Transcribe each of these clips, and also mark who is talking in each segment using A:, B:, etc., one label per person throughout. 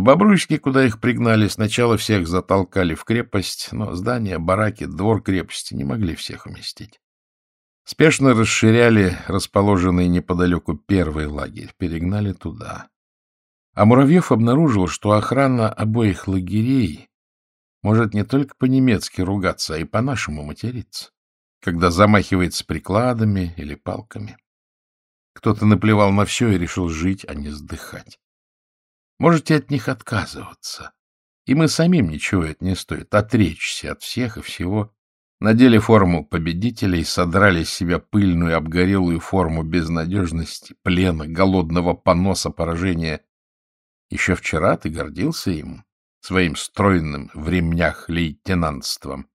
A: В Бобруйске, куда их пригнали, сначала всех затолкали в крепость, но здания, бараки, двор крепости не могли всех уместить. Спешно расширяли расположенный неподалеку первый лагерь, перегнали туда. А Муравьев обнаружил, что охрана обоих лагерей может не только по-немецки ругаться, а и по-нашему материться, когда замахивается прикладами или палками. Кто-то наплевал на все и решил жить, а не сдыхать. Можете от них отказываться. и мы самим ничего это не стоит. Отречься от всех и всего. Надели форму победителей, содрали с себя пыльную обгорелую форму безнадежности, плена, голодного поноса, поражения. Еще вчера ты гордился им, своим стройным в ремнях лейтенантством.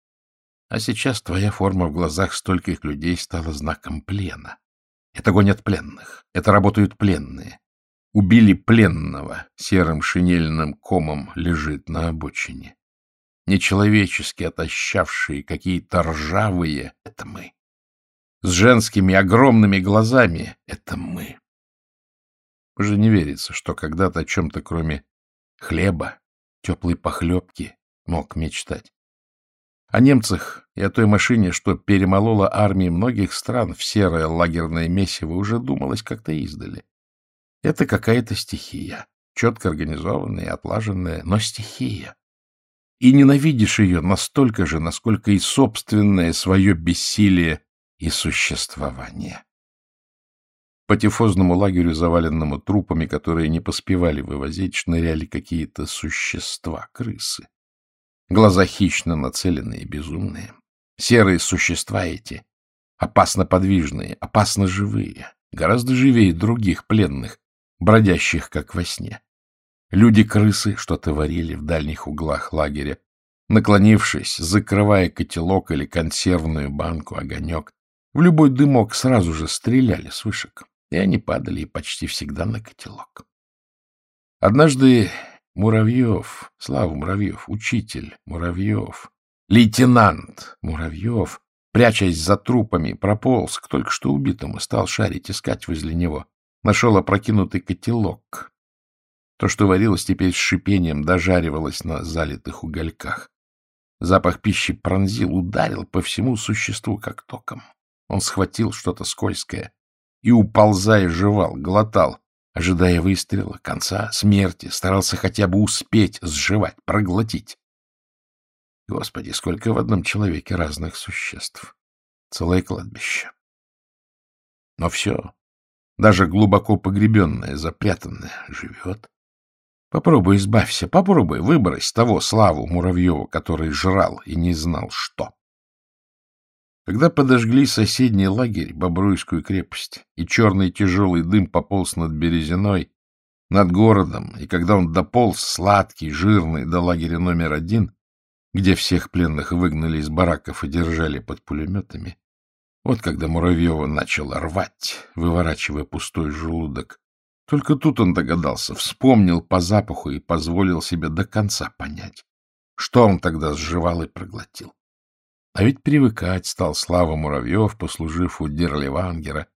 A: А сейчас твоя форма в глазах стольких людей стала знаком плена. Это гонят пленных, это работают пленные. Убили пленного, серым шинельным комом лежит на обочине. Нечеловечески отощавшие, какие-то ржавые — это мы. С женскими огромными глазами — это мы. Уже не верится, что когда-то о чем-то, кроме хлеба, теплой похлебки, мог мечтать. О немцах и о той машине, что перемолола армии многих стран в серое лагерное месиво, уже думалось как-то издали. Это какая-то стихия, четко организованная и отлаженная, но стихия. И ненавидишь ее настолько же, насколько и собственное свое бессилие и существование. По тифозному лагерю, заваленному трупами, которые не поспевали вывозить, шныряли какие-то существа, крысы. Глаза хищно нацеленные, безумные. Серые существа эти, опасно подвижные, опасно живые, гораздо живее других пленных, бродящих, как во сне. Люди-крысы что-то варили в дальних углах лагеря, наклонившись, закрывая котелок или консервную банку, огонек. В любой дымок сразу же стреляли с вышек, и они падали почти всегда на котелок. Однажды Муравьев, Слава Муравьев, учитель Муравьев, лейтенант Муравьев, прячась за трупами, прополз к только что убитому, стал шарить, искать возле него. Нашел опрокинутый котелок. То, что варилось теперь с шипением, дожаривалось на залитых угольках. Запах пищи пронзил, ударил по всему существу, как током. Он схватил что-то скользкое и, уползая, жевал, глотал, ожидая выстрела, конца, смерти, старался хотя бы успеть сживать, проглотить. Господи, сколько в одном человеке разных существ. Целое кладбище. Но все, даже глубоко погребенное, запрятанное, живет. Попробуй избавься, попробуй выбрось того Славу Муравьева, который жрал и не знал, что. Когда подожгли соседний лагерь, Бобруйскую крепость, и черный тяжелый дым пополз над Березиной, над городом, и когда он дополз, сладкий, жирный, до лагеря номер один, где всех пленных выгнали из бараков и держали под пулеметами, вот когда Муравьева начал рвать, выворачивая пустой желудок, только тут он догадался, вспомнил по запаху и позволил себе до конца понять, что он тогда сживал и проглотил. А ведь привыкать стал Слава Муравьев, послужив у Дерливангера,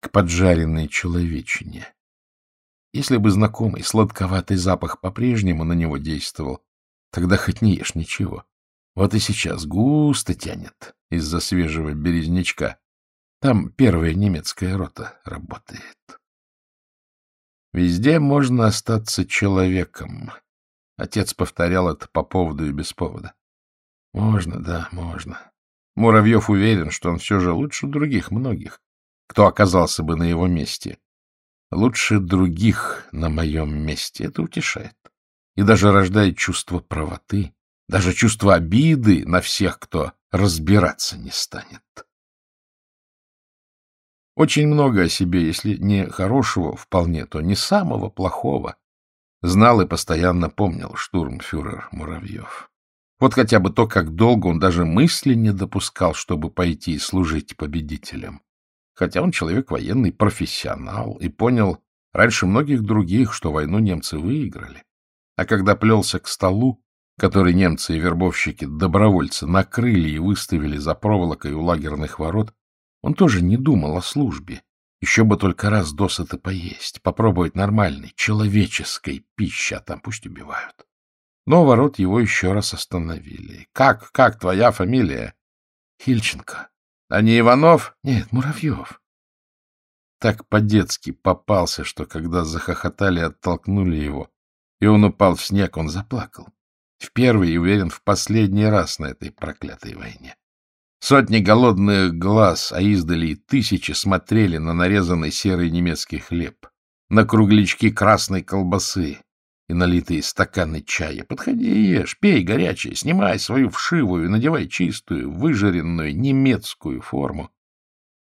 A: к поджаренной человечине. Если бы знакомый сладковатый запах по-прежнему на него действовал, тогда хоть не ешь ничего. Вот и сейчас густо тянет из-за свежего березнячка. Там первая немецкая рота работает. Везде можно остаться человеком. Отец повторял это по поводу и без повода. Можно, да, можно. Муравьев уверен, что он все же лучше других многих, кто оказался бы на его месте. Лучше других на моем месте. Это утешает. И даже рождает чувство правоты даже чувство обиды на всех, кто разбираться не станет. Очень много о себе, если не хорошего вполне, то не самого плохого, знал и постоянно помнил штурмфюрер Муравьев. Вот хотя бы то, как долго он даже мысли не допускал, чтобы пойти и служить победителем. Хотя он человек военный, профессионал, и понял раньше многих других, что войну немцы выиграли. А когда плелся к столу, который немцы и вербовщики, добровольцы, накрыли и выставили за проволокой у лагерных ворот, он тоже не думал о службе, Еще бы только раз досыта поесть, попробовать нормальной, человеческой пищи, а там пусть убивают. Но ворот его еще раз остановили. — Как, как твоя фамилия? — Хильченко. — А не Иванов? — Нет, Муравьев. Так по-детски попался, что когда захохотали, оттолкнули его, и он упал в снег, он заплакал. В первый и, уверен, в последний раз на этой проклятой войне. Сотни голодных глаз, а издали и тысячи смотрели на нарезанный серый немецкий хлеб, на круглячки красной колбасы и налитые стаканы чая. Подходи и ешь, пей горячее, снимай свою вшивую, надевай чистую, выжаренную немецкую форму.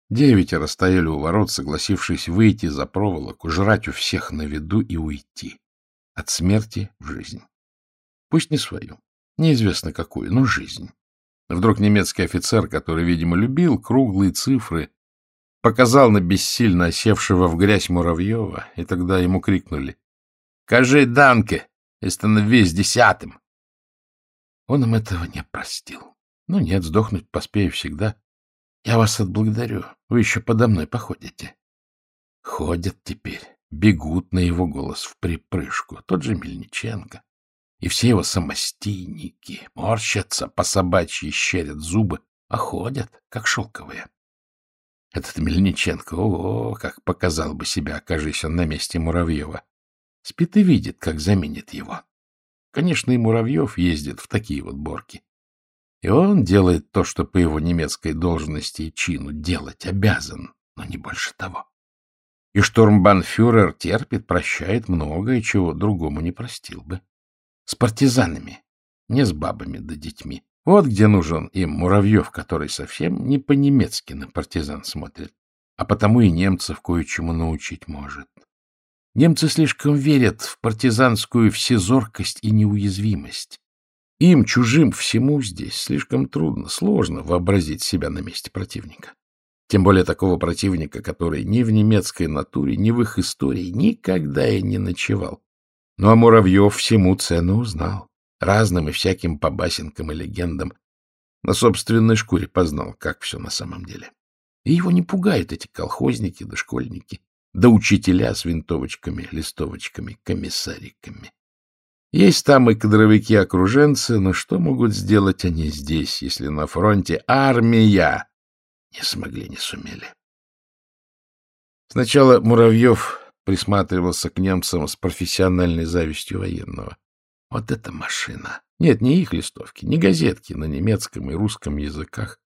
A: Девятеро стояли у ворот, согласившись выйти за проволоку, жрать у всех на виду и уйти. От смерти в жизнь. Пусть не свою, неизвестно какую, но жизнь. Вдруг немецкий офицер, который, видимо, любил круглые цифры, показал на бессильно осевшего в грязь Муравьева, и тогда ему крикнули «Кажи, Данке, весь десятым!» Он им этого не простил. Ну нет, сдохнуть поспею всегда. Я вас отблагодарю, вы еще подо мной походите. Ходят теперь, бегут на его голос в припрыжку, тот же Мельниченко и все его самостийники морщатся, по собачьи щерят зубы, а ходят, как шелковые. Этот Мельниченко, о, как показал бы себя, окажись он на месте Муравьева. Спит и видит, как заменит его. Конечно, и Муравьев ездит в такие вот борки. И он делает то, что по его немецкой должности и чину делать обязан, но не больше того. И штурмбанфюрер терпит, прощает многое, чего другому не простил бы. С партизанами, не с бабами да детьми. Вот где нужен им Муравьев, который совсем не по-немецки на партизан смотрит, а потому и немцев кое-чему научить может. Немцы слишком верят в партизанскую всезоркость и неуязвимость. Им, чужим, всему здесь слишком трудно, сложно вообразить себя на месте противника. Тем более такого противника, который ни в немецкой натуре, ни в их истории никогда и не ночевал, ну, а Муравьев всему цену узнал, разным и всяким побасенкам и легендам. На собственной шкуре познал, как все на самом деле. И его не пугают эти колхозники да школьники, да учителя с винтовочками, листовочками, комиссариками. Есть там и кадровики-окруженцы, но что могут сделать они здесь, если на фронте армия? Не смогли, не сумели. Сначала Муравьев присматривался к немцам с профессиональной завистью военного. Вот эта машина! Нет, не их листовки, не газетки на немецком и русском языках,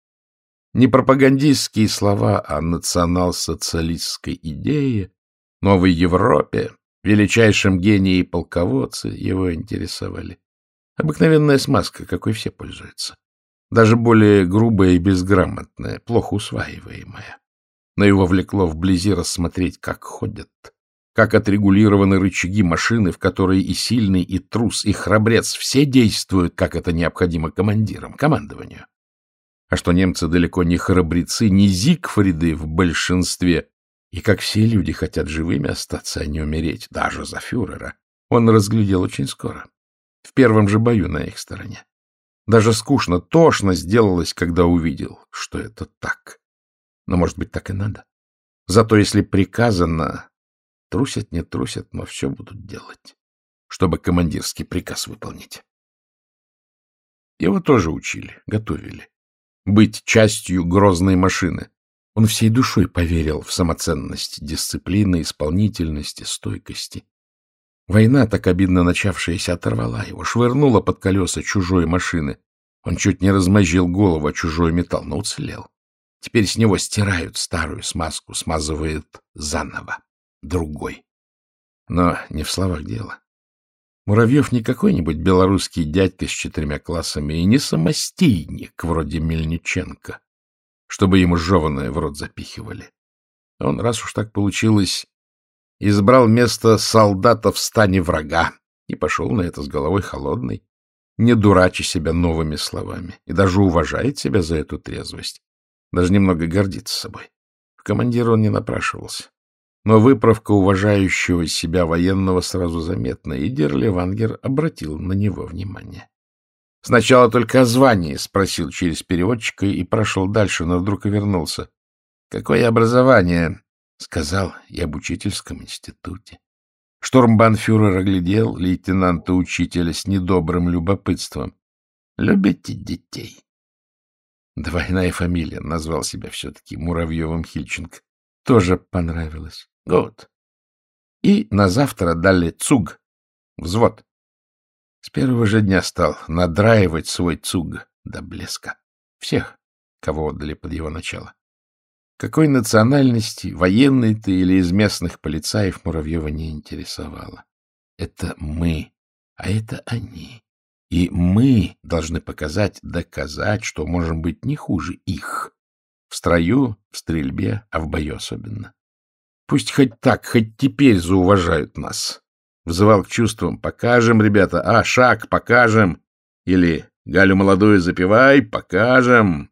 A: не пропагандистские слова о национал-социалистской идее, новой Европе, величайшем гении и полководце его интересовали. Обыкновенная смазка, какой все пользуются. Даже более грубая и безграмотная, плохо усваиваемая. Но его влекло вблизи рассмотреть, как ходят, как отрегулированы рычаги машины, в которой и сильный, и трус, и храбрец все действуют, как это необходимо командирам, командованию. А что немцы далеко не храбрецы, не Зигфриды в большинстве, и как все люди хотят живыми остаться, а не умереть, даже за фюрера, он разглядел очень скоро, в первом же бою на их стороне. Даже скучно, тошно сделалось, когда увидел, что это так. Но, может быть, так и надо. Зато если приказано, Трусят, не трусят, но все будут делать, чтобы командирский приказ выполнить. Его тоже учили, готовили. Быть частью грозной машины. Он всей душой поверил в самоценность дисциплины, исполнительности, стойкости. Война, так обидно начавшаяся, оторвала его, швырнула под колеса чужой машины. Он чуть не размозжил голову о чужой металл, но уцелел. Теперь с него стирают старую смазку, смазывают заново другой. Но не в словах дело. Муравьев не какой-нибудь белорусский дядька с четырьмя классами и не самостийник, вроде Мельниченко, чтобы ему жеванное в рот запихивали. Он, раз уж так получилось, избрал место солдата в стане врага и пошел на это с головой холодной, не дурачи себя новыми словами, и даже уважает себя за эту трезвость, даже немного гордится собой. В командира он не напрашивался. Но выправка уважающего себя военного сразу заметна, и Дерлевангер обратил на него внимание. Сначала только о звании спросил через переводчика и прошел дальше, но вдруг и вернулся. — Какое образование? Сказал и об учительском институте. Штурмбанфюрер оглядел лейтенанта-учителя с недобрым любопытством. — Любите детей? Двойная фамилия, назвал себя все-таки Муравьевым Хильченко. Тоже понравилось. Год. И на завтра дали ЦУГ, взвод. С первого же дня стал надраивать свой ЦУГ до блеска. Всех, кого отдали под его начало. Какой национальности, военный ты или из местных полицаев, Муравьева не интересовало. Это мы, а это они. И мы должны показать, доказать, что можем быть не хуже их. В строю, в стрельбе, а в бою особенно. Пусть хоть так, хоть теперь зауважают нас. Взывал к чувствам. Покажем, ребята. А, шаг, покажем. Или Галю молодую запивай, покажем.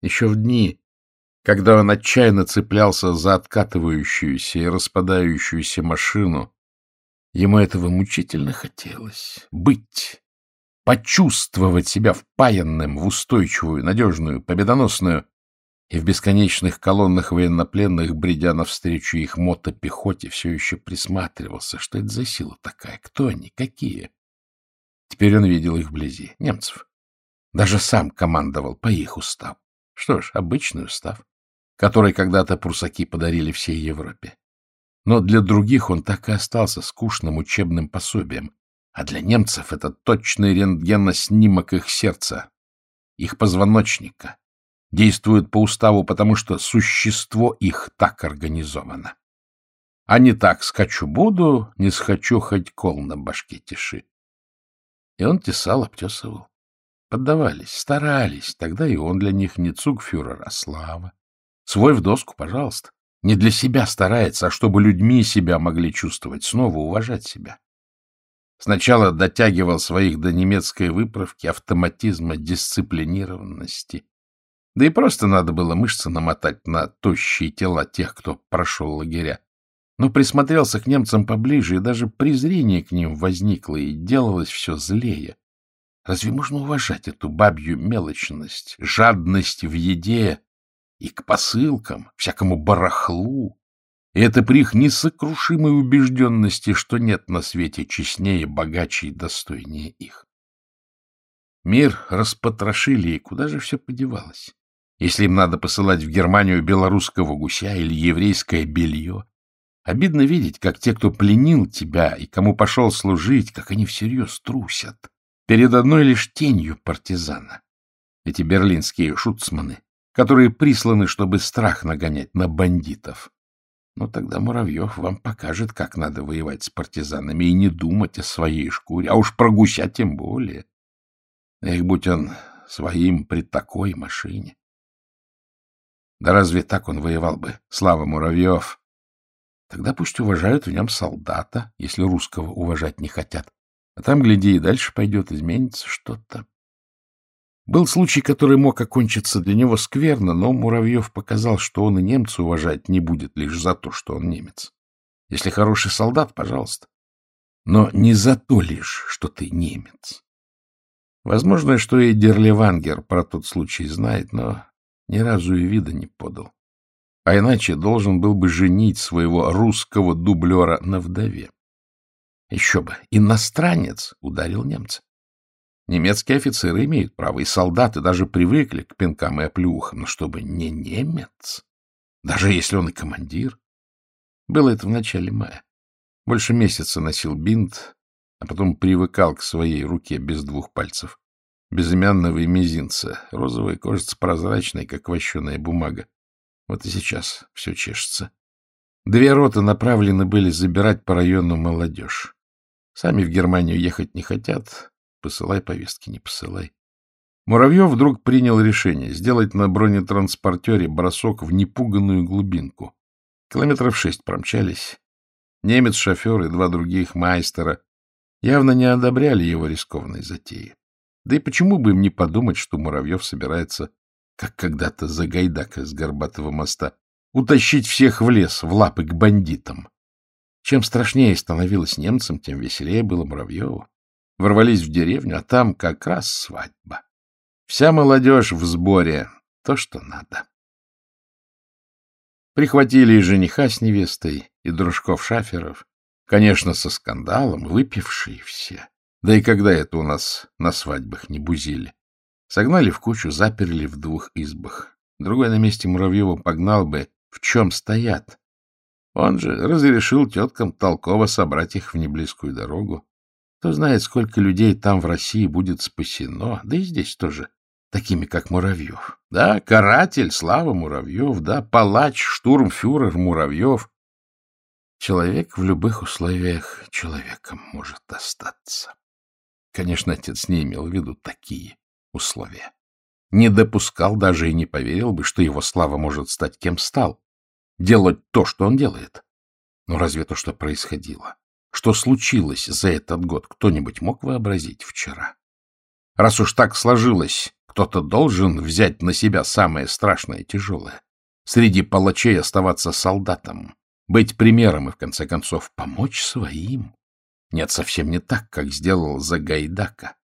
A: Еще в дни, когда он отчаянно цеплялся за откатывающуюся и распадающуюся машину, ему этого мучительно хотелось — быть, почувствовать себя впаянным в устойчивую, надежную, победоносную, и в бесконечных колоннах военнопленных, бредя навстречу их мотопехоте, все еще присматривался, что это за сила такая, кто они, какие. Теперь он видел их вблизи, немцев. Даже сам командовал по их уставу. Что ж, обычный устав, который когда-то прусаки подарили всей Европе. Но для других он так и остался скучным учебным пособием, а для немцев это точный рентгеноснимок их сердца, их позвоночника, действуют по уставу, потому что существо их так организовано. А не так скачу буду, не схочу хоть кол на башке тиши. И он тесал, обтесывал. Поддавались, старались. Тогда и он для них не цугфюрер, а слава. Свой в доску, пожалуйста. Не для себя старается, а чтобы людьми себя могли чувствовать, снова уважать себя. Сначала дотягивал своих до немецкой выправки, автоматизма, дисциплинированности. Да и просто надо было мышцы намотать на тощие тела тех, кто прошел лагеря. Но присмотрелся к немцам поближе, и даже презрение к ним возникло, и делалось все злее. Разве можно уважать эту бабью мелочность, жадность в еде и к посылкам, всякому барахлу? И это при их несокрушимой убежденности, что нет на свете честнее, богаче и достойнее их. Мир распотрошили, и куда же все подевалось? Если им надо посылать в Германию белорусского гуся или еврейское белье, обидно видеть, как те, кто пленил тебя и кому пошел служить, как они всерьез трусят перед одной лишь тенью партизана. Эти берлинские шуцманы, которые присланы, чтобы страх нагонять на бандитов. Но тогда Муравьев вам покажет, как надо воевать с партизанами и не думать о своей шкуре, а уж про гуся тем более. Эх, будь он своим при такой машине. Да разве так он воевал бы? Слава Муравьев! Тогда пусть уважают в нем солдата, если русского уважать не хотят. А там, гляди, и дальше пойдет, изменится что-то. Был случай, который мог окончиться для него скверно, но Муравьев показал, что он и немца уважать не будет лишь за то, что он немец. Если хороший солдат, пожалуйста. Но не за то лишь, что ты немец. Возможно, что и Дерлевангер про тот случай знает, но ни разу и вида не подал. А иначе должен был бы женить своего русского дублера на вдове. Еще бы, иностранец ударил немца. Немецкие офицеры имеют право, и солдаты даже привыкли к пинкам и оплюхам, но чтобы не немец, даже если он и командир. Было это в начале мая. Больше месяца носил бинт, а потом привыкал к своей руке без двух пальцев безымянного и мизинца. Розовая кожица прозрачная, как вощеная бумага. Вот и сейчас все чешется. Две роты направлены были забирать по району молодежь. Сами в Германию ехать не хотят. Посылай повестки, не посылай. Муравьев вдруг принял решение сделать на бронетранспортере бросок в непуганную глубинку. Километров шесть промчались. Немец-шофер и два других майстера явно не одобряли его рискованной затеи. Да и почему бы им не подумать, что Муравьев собирается, как когда-то Загайдака с Горбатого моста, утащить всех в лес, в лапы к бандитам. Чем страшнее становилось немцам, тем веселее было Муравьеву. Ворвались в деревню, а там как раз свадьба. Вся молодежь в сборе, то, что надо. Прихватили и жениха с невестой, и дружков-шаферов. Конечно, со скандалом, выпившие все. Да и когда это у нас на свадьбах не бузили? Согнали в кучу, заперли в двух избах. Другой на месте Муравьева погнал бы, в чем стоят. Он же разрешил теткам толково собрать их в неблизкую дорогу. Кто знает, сколько людей там в России будет спасено, да и здесь тоже, такими как Муравьев. Да, каратель, слава Муравьев, да, палач, штурмфюрер Муравьев. Человек в любых условиях человеком может остаться. Конечно, отец не имел в виду такие условия. Не допускал даже и не поверил бы, что его слава может стать кем стал. Делать то, что он делает. Но разве то, что происходило, что случилось за этот год, кто-нибудь мог вообразить вчера? Раз уж так сложилось, кто-то должен взять на себя самое страшное и тяжелое. Среди палачей оставаться солдатом, быть примером и, в конце концов, помочь своим. Нет, совсем не так, как сделал Загайдака.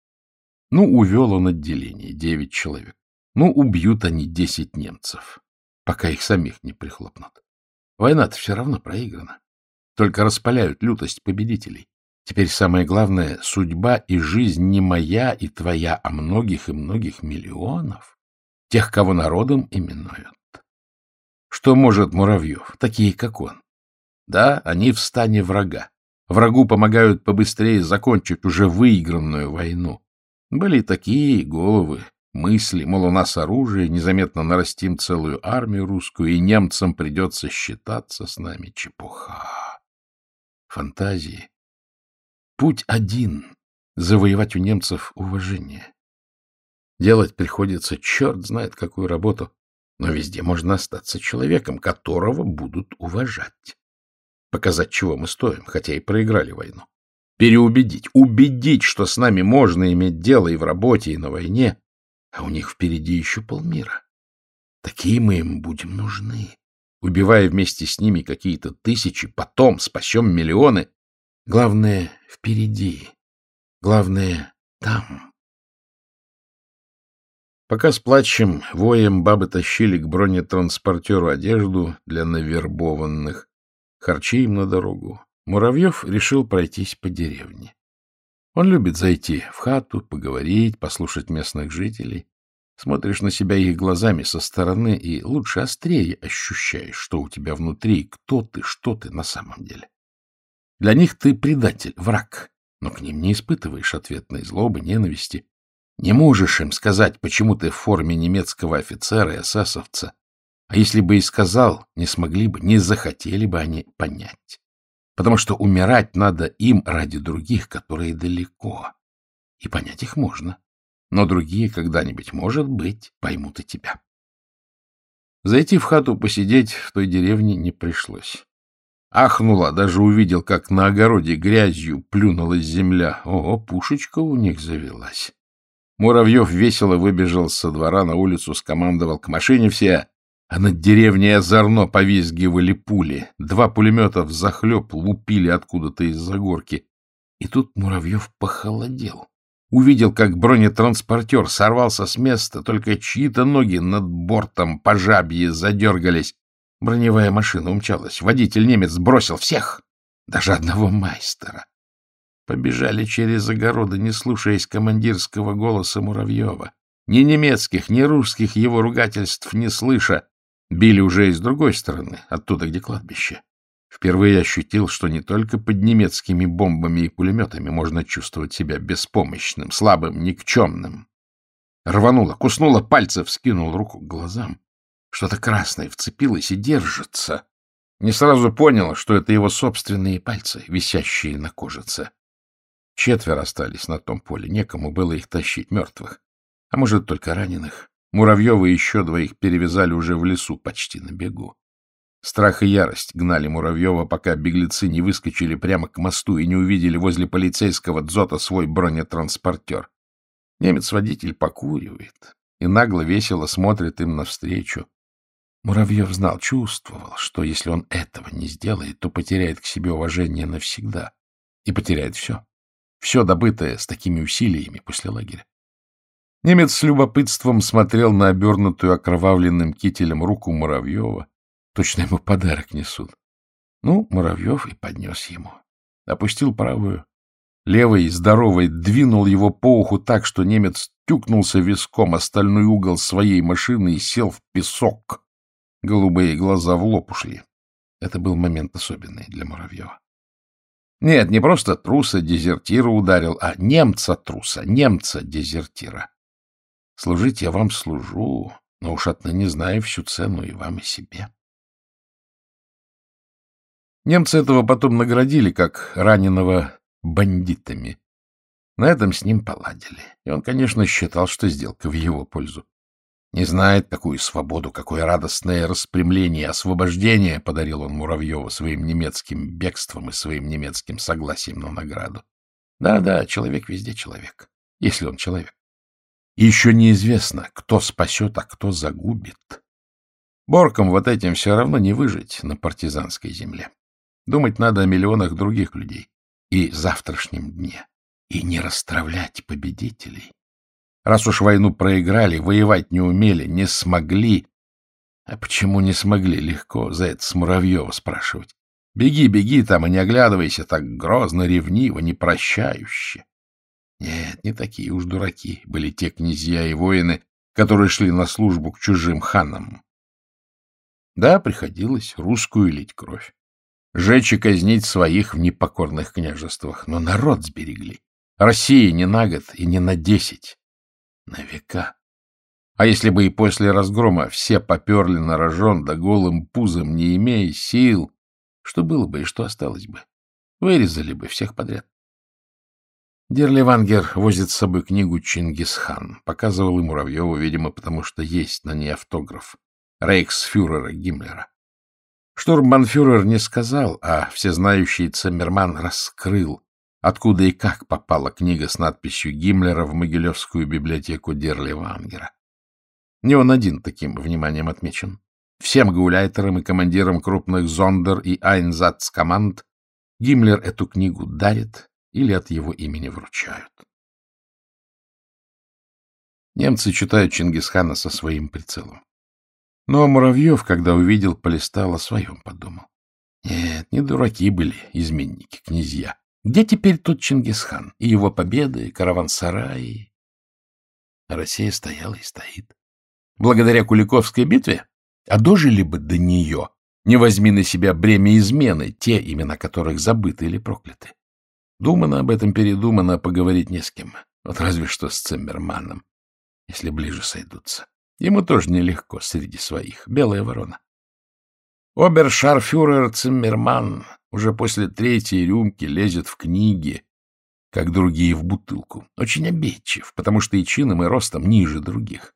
A: Ну, увел он отделение, девять человек. Ну, убьют они десять немцев, пока их самих не прихлопнут. Война-то все равно проиграна. Только распаляют лютость победителей. Теперь самое главное — судьба и жизнь не моя и твоя, а многих и многих миллионов, тех, кого народом именуют. Что может Муравьев, такие, как он? Да, они в стане врага. Врагу помогают побыстрее закончить уже выигранную войну. Были такие головы, мысли, мол, у нас оружие, незаметно нарастим целую армию русскую, и немцам придется считаться с нами. Чепуха. Фантазии. Путь один — завоевать у немцев уважение. Делать приходится черт знает какую работу, но везде можно остаться человеком, которого будут уважать. Показать, чего мы стоим, хотя и проиграли войну. Переубедить, убедить, что с нами можно иметь дело и в работе, и на войне, а у них впереди еще полмира. Такие мы им будем нужны. Убивая вместе с ними какие-то тысячи, потом спасем миллионы. Главное — впереди. Главное — там. Пока с плачем, воем бабы тащили к бронетранспортеру одежду для навербованных, харчи им на дорогу, Муравьев решил пройтись по деревне. Он любит зайти в хату, поговорить, послушать местных жителей. Смотришь на себя их глазами со стороны и лучше острее ощущаешь, что у тебя внутри, кто ты, что ты на самом деле. Для них ты предатель, враг, но к ним не испытываешь ответной злобы, ненависти. Не можешь им сказать, почему ты в форме немецкого офицера и эсэсовца. А если бы и сказал, не смогли бы, не захотели бы они понять потому что умирать надо им ради других, которые далеко. И понять их можно. Но другие когда-нибудь, может быть, поймут и тебя. Зайти в хату посидеть в той деревне не пришлось. Ахнула, даже увидел, как на огороде грязью плюнулась земля. О, пушечка у них завелась. Муравьев весело выбежал со двора на улицу, скомандовал к машине все, а над деревней озорно повизгивали пули. Два пулемета взахлеб лупили откуда-то из-за горки. И тут Муравьев похолодел. Увидел, как бронетранспортер сорвался с места, только чьи-то ноги над бортом по жабье задергались. Броневая машина умчалась. Водитель-немец бросил всех, даже одного майстера. Побежали через огороды, не слушаясь командирского голоса Муравьева. Ни немецких, ни русских его ругательств не слыша, Били уже и с другой стороны, оттуда, где кладбище. Впервые ощутил, что не только под немецкими бомбами и пулеметами можно чувствовать себя беспомощным, слабым, никчемным. Рвануло, куснуло пальцы, вскинул руку к глазам. Что-то красное вцепилось и держится. Не сразу понял, что это его собственные пальцы, висящие на кожице. Четверо остались на том поле, некому было их тащить, мертвых. А может, только раненых. Муравьева и еще двоих перевязали уже в лесу, почти на бегу. Страх и ярость гнали Муравьева, пока беглецы не выскочили прямо к мосту и не увидели возле полицейского дзота свой бронетранспортер. Немец-водитель покуривает и нагло весело смотрит им навстречу. Муравьев знал, чувствовал, что если он этого не сделает, то потеряет к себе уважение навсегда и потеряет все. Все добытое с такими усилиями после лагеря. Немец с любопытством смотрел на обернутую окровавленным кителем руку Муравьева, Точно ему подарок несут. Ну, Муравьев и поднес ему. Опустил правую. Левой, здоровой, двинул его по уху так, что немец тюкнулся виском остальной угол своей машины и сел в песок. Голубые глаза в лоб ушли. Это был момент особенный для Муравьева. Нет, не просто труса-дезертира ударил, а немца-труса, немца-дезертира. Служить я вам служу, но уж отныне знаю всю цену и вам, и себе. Немцы этого потом наградили, как раненого бандитами. На этом с ним поладили. И он, конечно, считал, что сделка в его пользу. Не знает, какую свободу, какое радостное распрямление освобождение подарил он Муравьеву своим немецким бегством и своим немецким согласием на награду. Да-да, человек везде человек, если он человек. И еще неизвестно, кто спасет, а кто загубит. Боркам вот этим все равно не выжить на партизанской земле. Думать надо о миллионах других людей и завтрашнем дне, и не расстравлять победителей. Раз уж войну проиграли, воевать не умели, не смогли. А почему не смогли, легко за это с Муравьева спрашивать. Беги, беги там и не оглядывайся так грозно, ревниво, непрощающе. Нет, не такие уж дураки были те князья и воины, которые шли на службу к чужим ханам. Да, приходилось русскую лить кровь. Жечь и казнить своих в непокорных княжествах, но народ сберегли. Россия не на год и не на десять, на века. А если бы и после разгрома все поперли на рожон, да голым пузом, не имея сил, что было бы и что осталось бы? Вырезали бы всех подряд. Дерливангер возит с собой книгу «Чингисхан». Показывал и Муравьеву, видимо, потому что есть на ней автограф рейхсфюрера Гиммлера. Штурмбанфюрер не сказал, а всезнающий Циммерман раскрыл, откуда и как попала книга с надписью Гиммлера в Могилевскую библиотеку Дерли-Вангера. Не он один таким вниманием отмечен. Всем гауляйтерам и командирам крупных зондер и айнзацкоманд Гиммлер эту книгу дарит или от его имени вручают. Немцы читают Чингисхана со своим прицелом. Но Муравьев, когда увидел, полистал о своем, подумал. Нет, не дураки были изменники, князья. Где теперь тот Чингисхан? И его победы, и караван-сараи? Россия стояла и стоит. Благодаря Куликовской битве? А дожили бы до нее. Не возьми на себя бремя измены, те, имена которых забыты или прокляты. Думано об этом, передумано, поговорить не с кем. Вот разве что с Циммерманом, если ближе сойдутся. Ему тоже нелегко среди своих. Белая ворона. Обершарфюрер Циммерман уже после третьей рюмки лезет в книги, как другие в бутылку. Очень обидчив, потому что и чином, и ростом ниже других.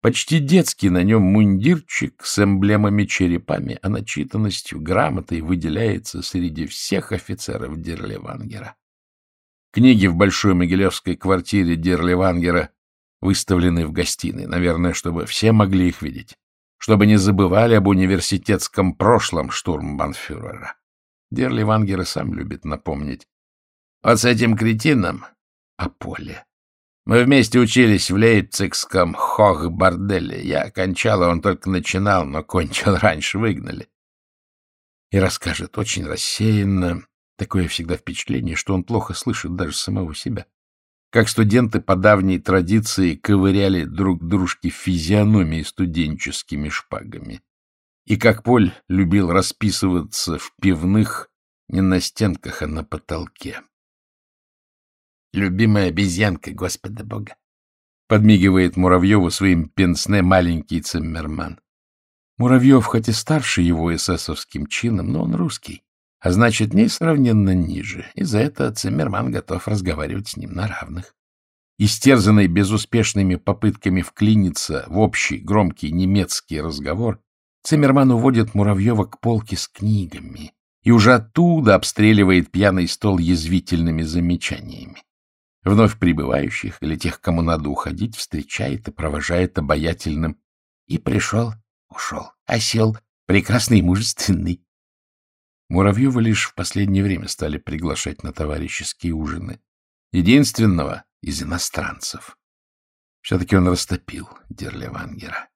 A: Почти детский на нем мундирчик с эмблемами-черепами, а начитанностью, грамотой выделяется среди всех офицеров Дерлевангера. Книги в Большой Могилевской квартире Дерлевангера выставлены в гостиной, наверное, чтобы все могли их видеть, чтобы не забывали об университетском прошлом штурмбанфюрера. Дерли Вангер и сам любит напомнить. Вот с этим кретином о поле. Мы вместе учились в Лейпцигском хох-борделе. Я окончал, а он только начинал, но кончил раньше, выгнали. И расскажет очень рассеянно. Такое всегда впечатление, что он плохо слышит даже самого себя. Как студенты по давней традиции ковыряли друг дружке физиономии студенческими шпагами и как Поль любил расписываться в пивных не на стенках, а на потолке. «Любимая обезьянка Господа Бога!» — подмигивает Муравьеву своим пенсне маленький циммерман. Муравьев хоть и старше его эсэсовским чином, но он русский, а значит, несравненно ниже, и за это циммерман готов разговаривать с ним на равных. Истерзанный безуспешными попытками вклиниться в общий громкий немецкий разговор, Циммерман уводит Муравьева к полке с книгами и уже оттуда обстреливает пьяный стол язвительными замечаниями. Вновь прибывающих или тех, кому надо уходить, встречает и провожает обаятельным. И пришел, ушел, осел, прекрасный и мужественный. Муравьева лишь в последнее время стали приглашать на товарищеские ужины. Единственного из иностранцев. Все-таки он растопил Дерлевангера.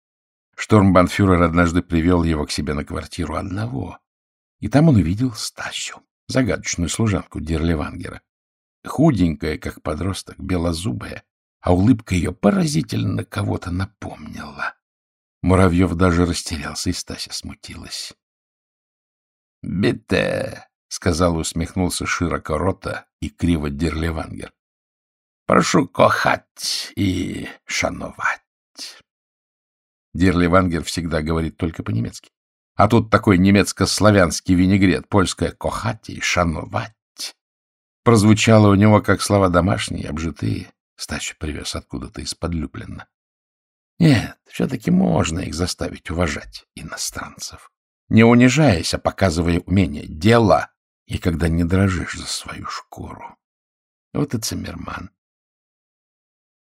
A: Штурмбанфюрер однажды привел его к себе на квартиру одного, и там он увидел Стасю, загадочную служанку Дерливангера. Худенькая, как подросток, белозубая, а улыбка ее поразительно кого-то напомнила. Муравьев даже растерялся, и Стася смутилась. — Бите, — сказал, усмехнулся широко рота и криво Дерливангер. — Прошу кохать и шановать. Дерливангер всегда говорит только по-немецки. А тут такой немецко-славянский винегрет, польское «кохать» и «шановать». Прозвучало у него как слова домашние, обжитые. Стащу привез откуда-то из-под Люблина. Нет, все-таки можно их заставить уважать иностранцев. Не унижаясь, а показывая умение. Дело, и когда не дрожишь за свою шкуру. Вот и Циммерман.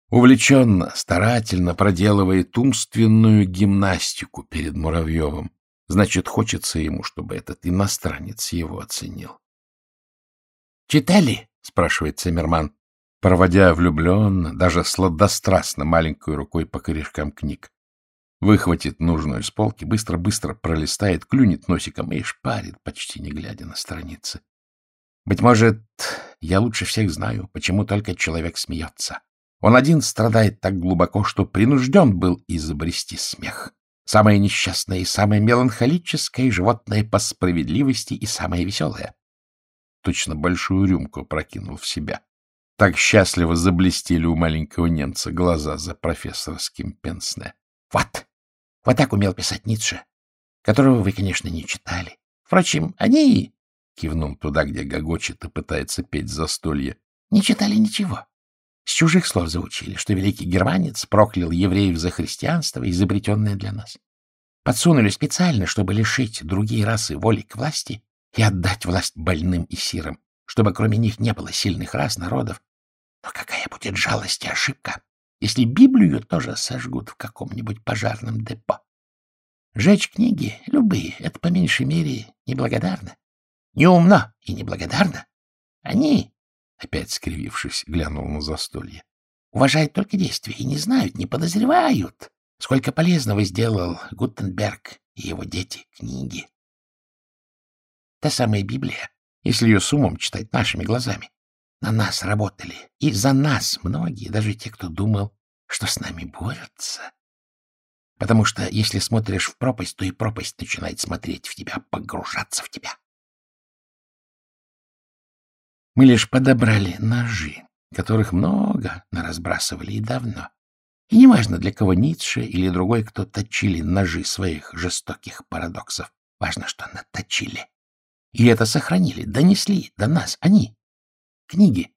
A: Увлеченно, старательно проделывает умственную гимнастику перед Муравьевым. Значит, хочется ему, чтобы этот иностранец его оценил. «Читали?» — спрашивает Циммерман, проводя влюбленно, даже сладострастно маленькой рукой по корешкам книг. Выхватит нужную с полки, быстро-быстро пролистает, клюнет носиком и шпарит, почти не глядя на страницы. Быть может, я лучше всех знаю, почему только человек смеется. Он один страдает так глубоко, что принужден был изобрести смех. Самое несчастное и самое меланхолическое животное по справедливости и самое веселое. Точно большую рюмку прокинул в себя. Так счастливо заблестели у маленького немца глаза за профессорским пенсне. Вот! Вот так умел писать Ницше, которого вы, конечно, не читали. Впрочем, они, кивнул туда, где гогочет и пытается петь застолье, не читали ничего. С чужих слов заучили, что великий германец проклял евреев за христианство, изобретенное для нас. Подсунули специально, чтобы лишить другие расы воли к власти и отдать власть больным и сирым, чтобы кроме них не было сильных рас, народов. Но какая будет жалость и ошибка, если Библию тоже сожгут в каком-нибудь пожарном депо? Жечь книги, любые, это по меньшей мере неблагодарно. Неумно и неблагодарно. Они опять скривившись, глянул на застолье. Уважают только действия и не знают, не подозревают, сколько полезного сделал Гутенберг и его дети книги. Та самая Библия, если ее с умом читать нашими глазами, на нас работали, и за нас многие, даже те, кто думал, что с нами борются. Потому что если смотришь в пропасть, то и пропасть начинает смотреть в тебя, погружаться в тебя. Мы лишь подобрали ножи, которых много наразбрасывали и давно. И неважно, для кого Ницше или другой, кто точили ножи своих жестоких парадоксов. Важно, что наточили. И это сохранили, донесли до нас они. Книги.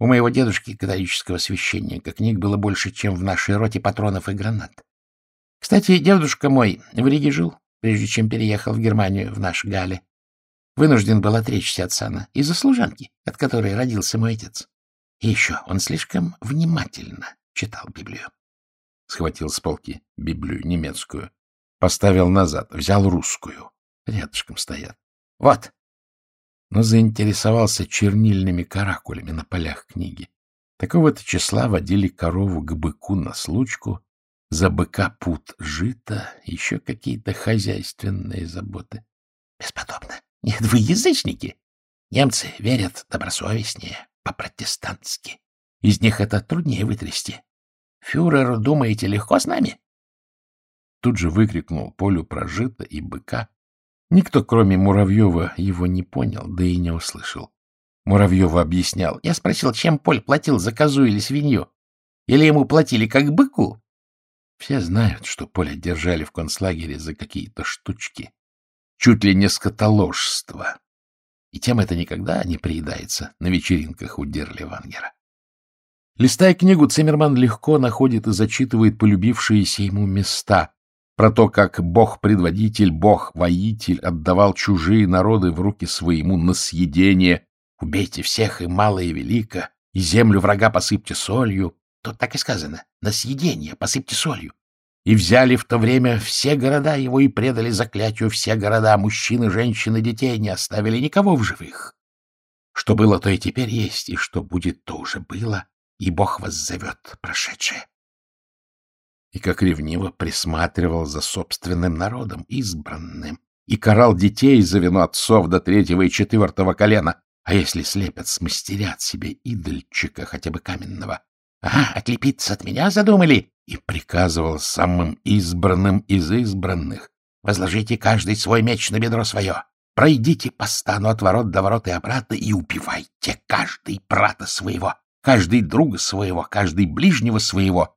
A: У моего дедушки, католического священника, книг было больше, чем в нашей роте патронов и гранат. Кстати, дедушка мой в Риге жил, прежде чем переехал в Германию, в наш Гале. Вынужден был отречься от сана из-за служанки, от которой родился мой отец. И еще он слишком внимательно читал Библию. Схватил с полки Библию немецкую, поставил назад, взял русскую. Рядышком стоят. Вот. Но заинтересовался чернильными каракулями на полях книги. Такого-то числа водили корову к быку на случку, за быка пут жито, еще какие-то хозяйственные заботы. Бесподобно. Нет, вы язычники. Немцы верят добросовестнее, по-протестантски. Из них это труднее вытрясти. Фюрер, думаете, легко с нами? Тут же выкрикнул Полю прожито и быка. Никто, кроме Муравьева, его не понял, да и не услышал. Муравьева объяснял. Я спросил, чем Поль платил за козу или свинью? Или ему платили как быку? Все знают, что Поля держали в концлагере за какие-то штучки чуть ли не скотоложство. И тем это никогда не приедается на вечеринках у Дерливангера. Листая книгу, Циммерман легко находит и зачитывает полюбившиеся ему места про то, как бог-предводитель, бог-воитель отдавал чужие народы в руки своему на съедение. «Убейте всех, и мало, и велико, и землю врага посыпьте солью». Тут так и сказано «на съедение посыпьте солью» и взяли в то время все города его и предали заклятию все города, мужчины, женщины, детей, не оставили никого в живых. Что было, то и теперь есть, и что будет, то уже было, и Бог вас зовет прошедшее. И как ревниво присматривал за собственным народом, избранным, и карал детей за вину отцов до третьего и четвертого колена. А если слепят, смастерят себе идольчика, хотя бы каменного. Ага, отлепиться от меня задумали? И приказывал самым избранным из избранных. Возложите каждый свой меч на бедро свое. Пройдите по стану от ворот до ворот и обратно и убивайте каждый брата своего, каждый друга своего, каждый ближнего своего.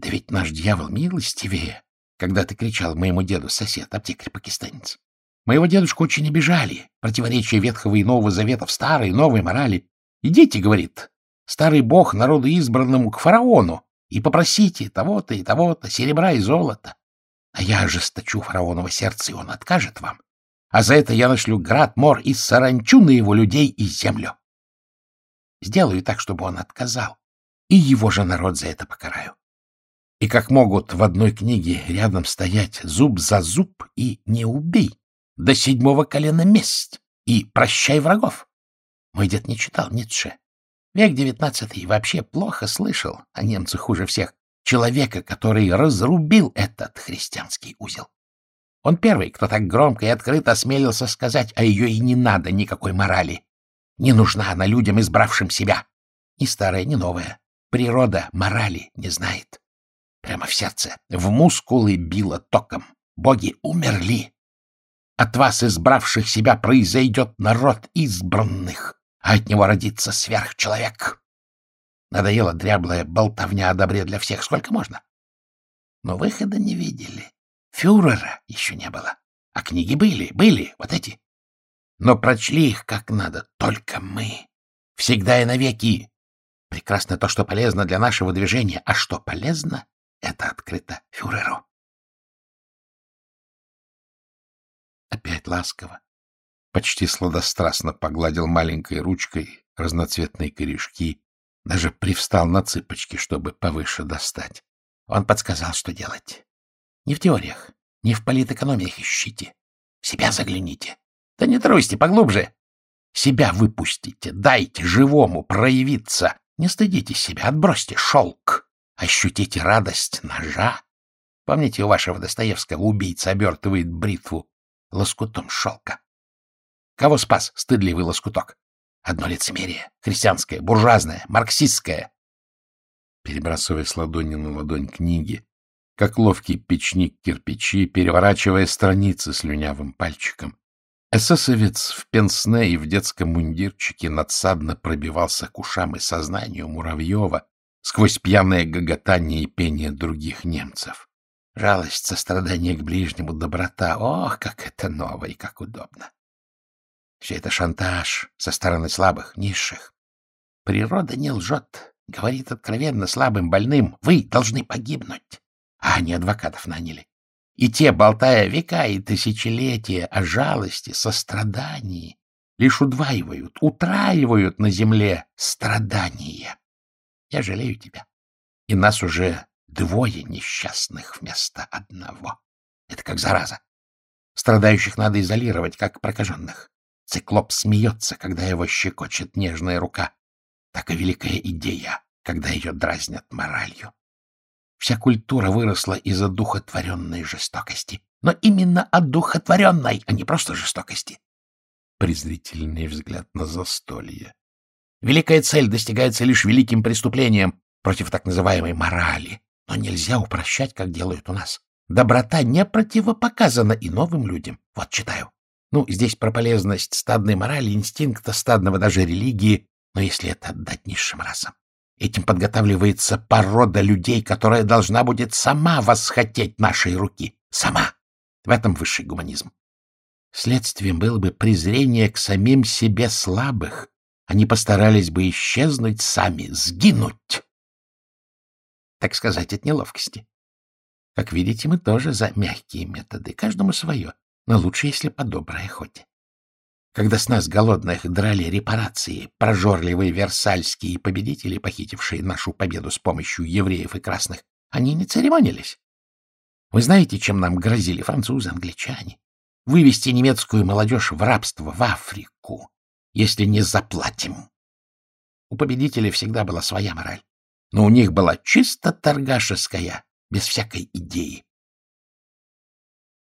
A: Да ведь наш дьявол милостивее, когда ты кричал моему деду сосед, аптекарь-пакистанец. Моего дедушку очень обижали. Противоречия Ветхого и Нового Завета в старой и новой морали. Идите, говорит, старый бог народу избранному к фараону и попросите того-то и того-то, серебра и золота. А я ожесточу фараоново сердце, и он откажет вам. А за это я нашлю град, мор и саранчу на его людей и землю. Сделаю так, чтобы он отказал, и его же народ за это покараю и как могут в одной книге рядом стоять зуб за зуб и не убей, до седьмого колена месть и прощай врагов. Мой дед не читал Ницше. Век девятнадцатый вообще плохо слышал, а немцы хуже всех, человека, который разрубил этот христианский узел. Он первый, кто так громко и открыто осмелился сказать, а ее и не надо никакой морали. Не нужна она людям, избравшим себя. Ни старая, ни новая. Природа морали не знает. Прямо в сердце, в мускулы било током. Боги умерли. От вас, избравших себя, произойдет народ избранных, а от него родится сверхчеловек. Надоела дряблая болтовня о добре для всех, сколько можно. Но выхода не видели. Фюрера еще не было. А книги были, были, вот эти. Но прочли их как надо только мы. Всегда и навеки. Прекрасно то, что полезно для нашего движения, а что полезно это открыто фюреру. Опять ласково, почти сладострастно погладил маленькой ручкой разноцветные корешки, даже привстал на цыпочки, чтобы повыше достать. Он подсказал, что делать. Не в теориях, не в политэкономиях ищите. себя загляните. Да не трусьте, поглубже. Себя выпустите, дайте живому проявиться. Не стыдитесь себя, отбросьте шелк. Ощутите радость ножа. Помните, у вашего Достоевского убийца обертывает бритву лоскутом шелка. Кого спас стыдливый лоскуток? Одно лицемерие, христианское, буржуазное, марксистское. Перебрасывая с ладони на ладонь книги, как ловкий печник кирпичи, переворачивая страницы слюнявым пальчиком, эсэсовец в пенсне и в детском мундирчике надсадно пробивался к ушам и сознанию Муравьева, сквозь пьяное гоготание и пение других немцев. Жалость, сострадание к ближнему, доброта. Ох, как это ново и как удобно! Все это шантаж со стороны слабых, низших. Природа не лжет, говорит откровенно слабым, больным. Вы должны погибнуть. А они адвокатов наняли. И те, болтая века и тысячелетия о жалости, сострадании, лишь удваивают, утраивают на земле страдания. Я жалею тебя. И нас уже двое несчастных вместо одного. Это как зараза. Страдающих надо изолировать, как прокаженных. Циклоп смеется, когда его щекочет нежная рука. Так и великая идея, когда ее дразнят моралью. Вся культура выросла из одухотворенной жестокости. Но именно одухотворенной, а не просто жестокости. Презрительный взгляд на застолье. Великая цель достигается лишь великим преступлением против так называемой морали. Но нельзя упрощать, как делают у нас. Доброта не противопоказана и новым людям. Вот читаю. Ну, здесь про полезность стадной морали, инстинкта стадного, даже религии, но если это отдать низшим расам. Этим подготавливается порода людей, которая должна будет сама восхотеть нашей руки. Сама. В этом высший гуманизм. Следствием было бы презрение к самим себе слабых, они постарались бы исчезнуть сами, сгинуть. Так сказать, от неловкости. Как видите, мы тоже за мягкие методы, каждому свое, но лучше, если по доброй охоте. Когда с нас, голодных, драли репарации, прожорливые версальские победители, похитившие нашу победу с помощью евреев и красных, они не церемонились. Вы знаете, чем нам грозили французы, англичане? Вывести немецкую молодежь в рабство в Африку если не заплатим. У победителей всегда была своя мораль, но у них была чисто торгашеская. без всякой идеи.